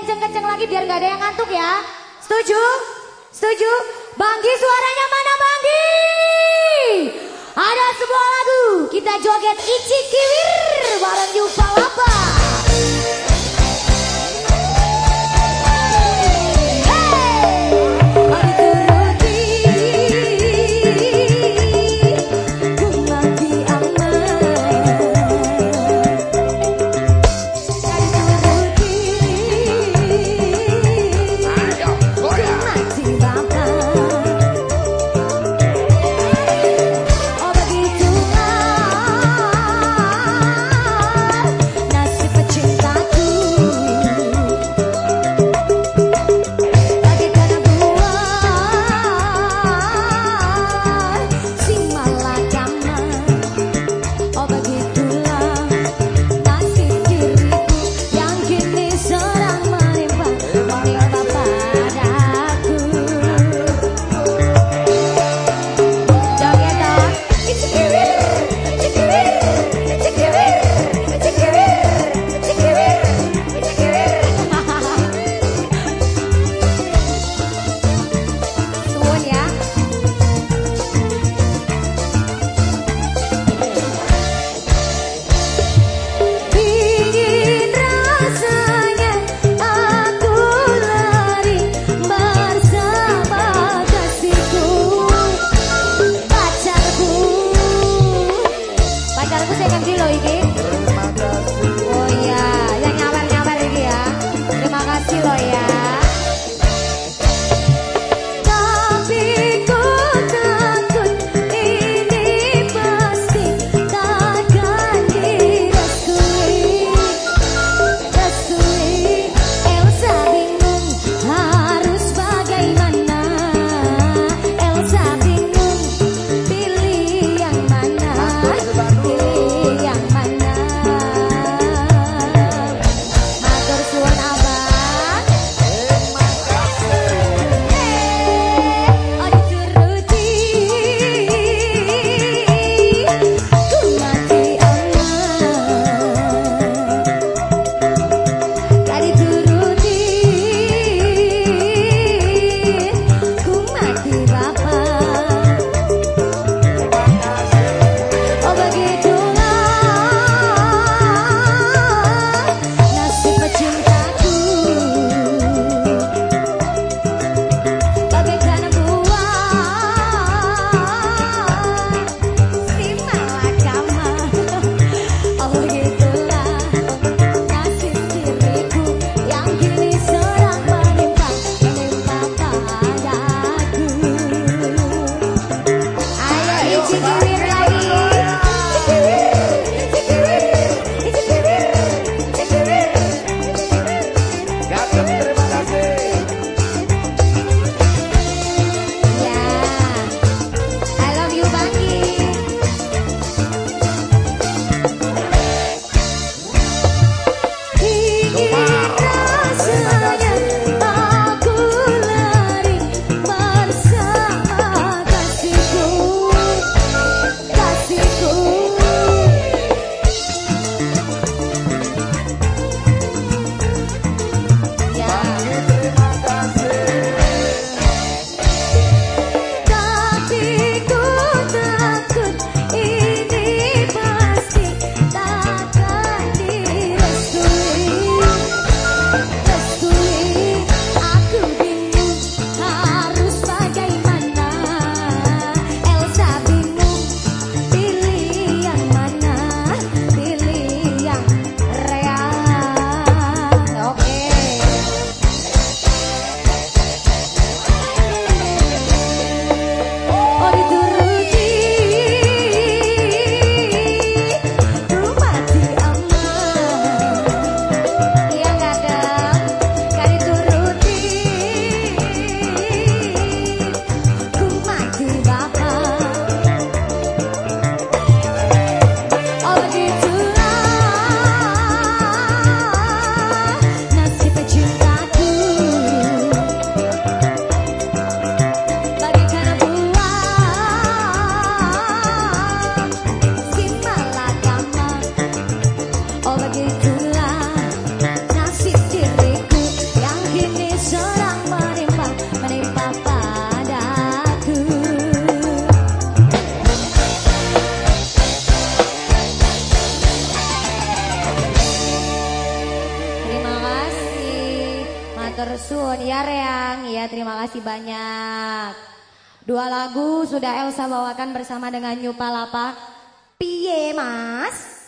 kenceng-kenceng lagi biar nggak ada yang ngantuk ya. Setuju? Setuju? Banggi suaranya mana Banggi? Ada sebuah lagu kita joget Ici Kiwir bareng Yupa Lapa. Suwun ya Reang. Ya terima kasih banyak. Dua lagu sudah Elsa bawakan bersama dengan Nyupa Lapa. Piye Mas?